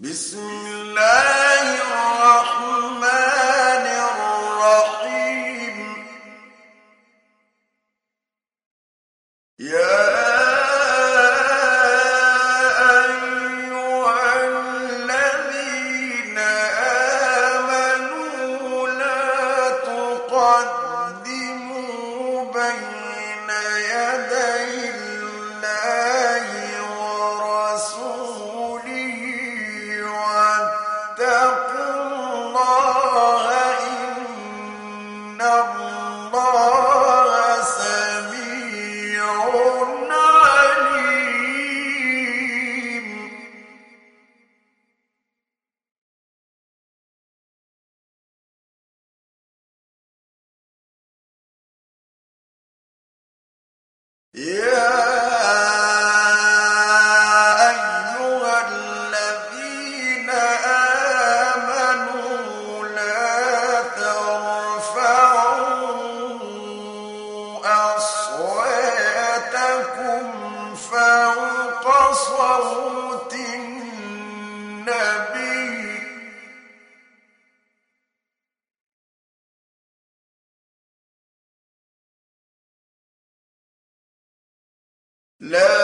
Bismillah. No!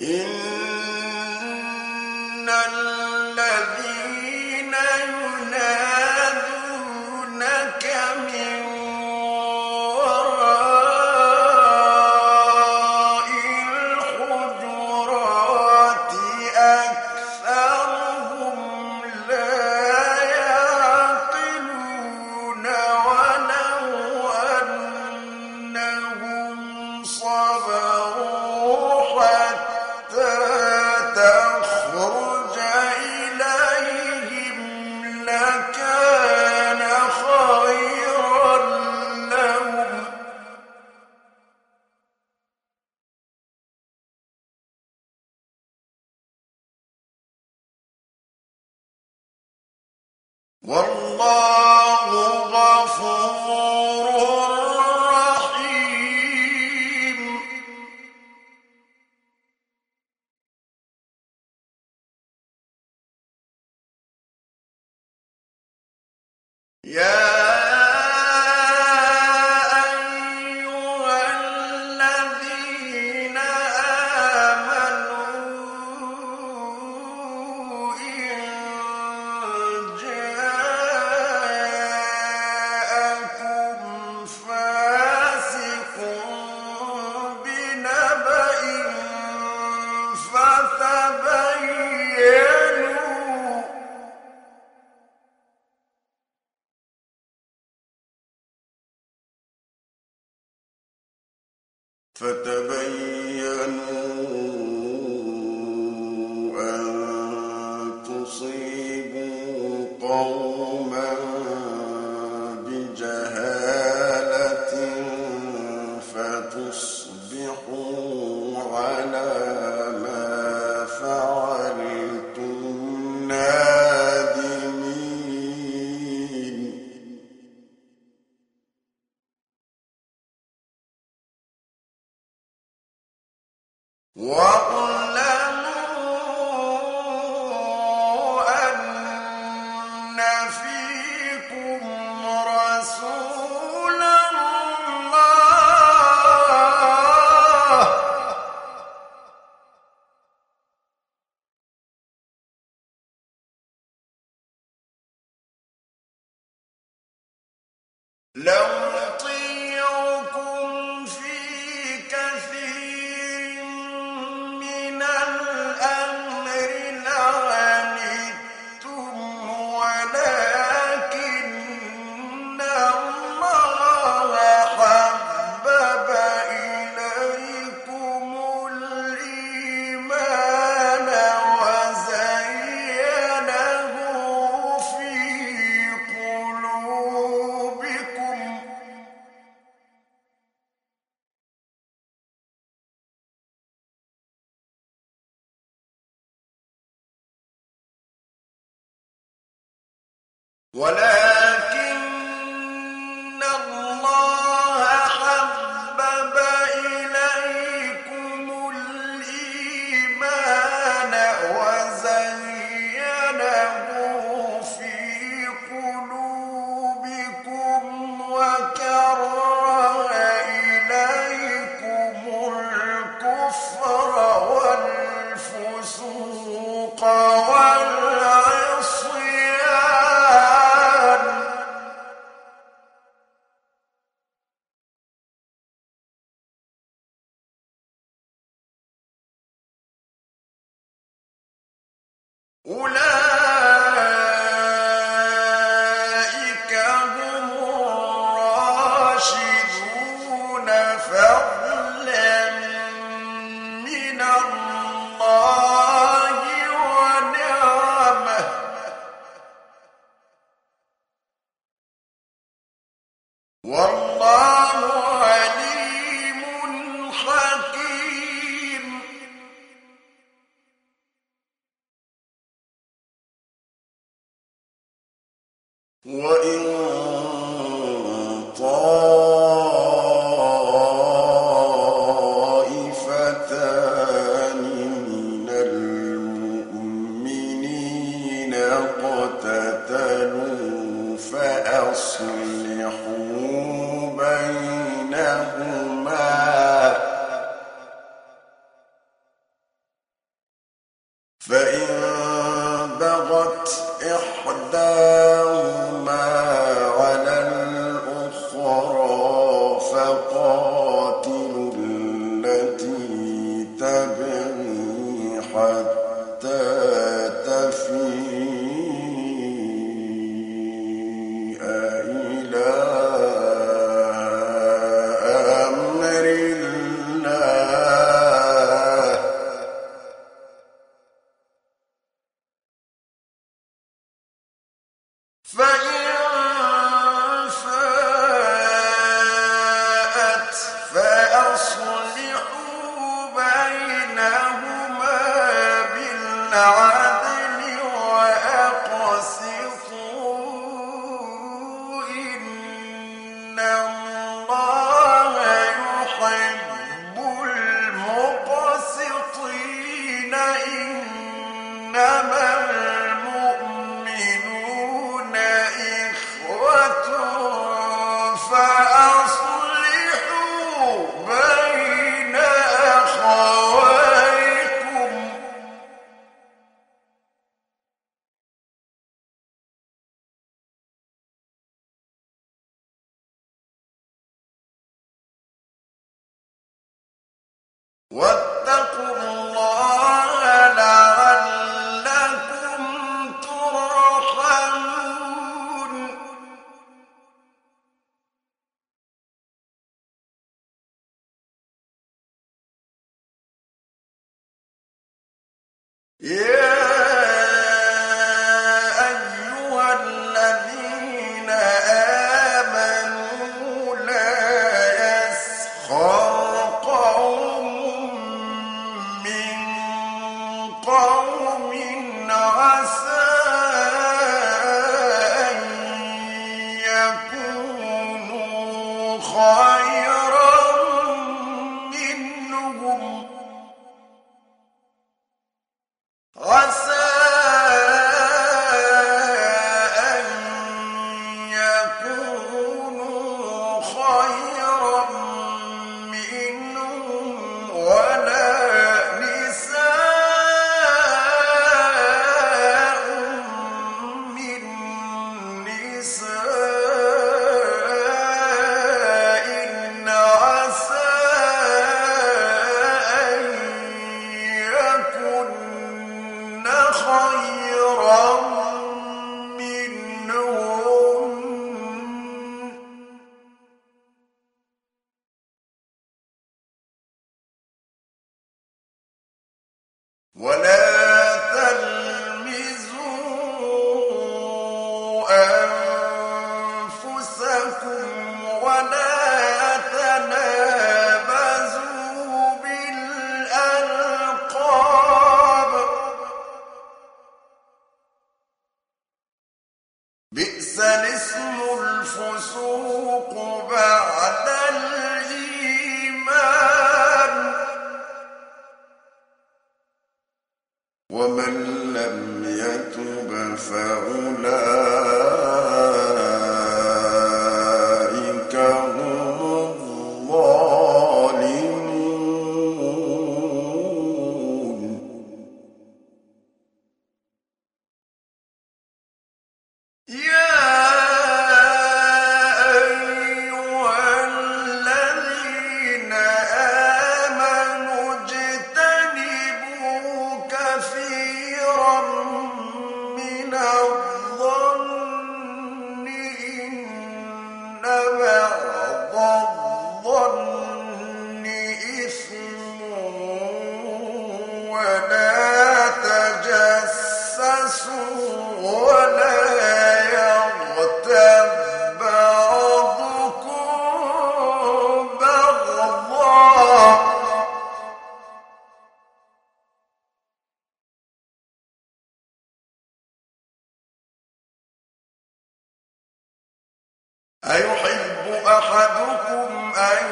فتبينوا أن تصيبوا لو ولكن الله حبب إليكم الإيمان وزينه في قلوبكم وكره إليكم الكفر والفسوق والله عليم حكيم. وإن فإن بغت إحداهما What? Yeah! أيحب أحدكم أن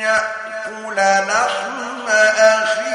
يأكل لحم أخيه؟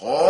Oh.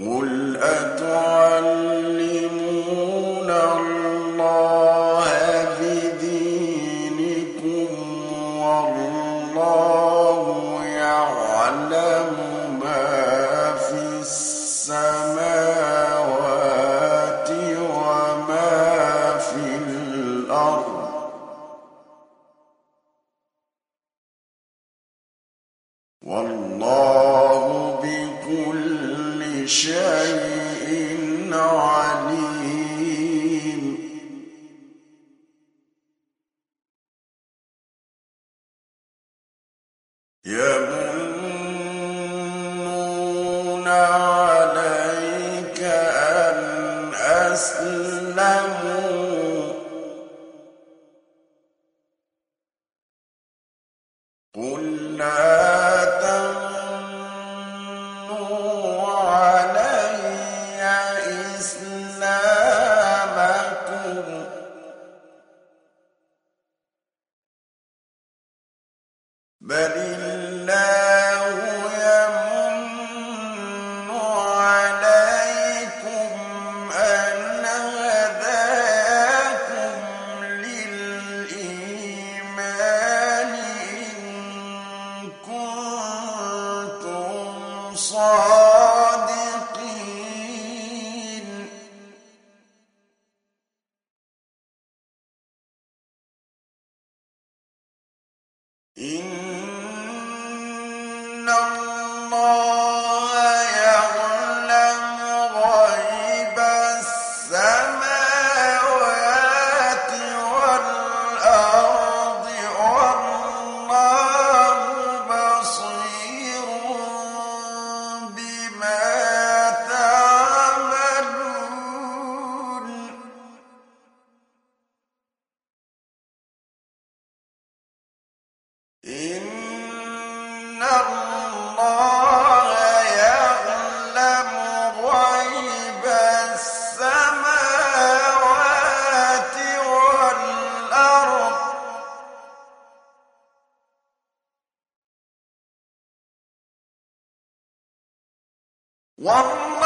إن والله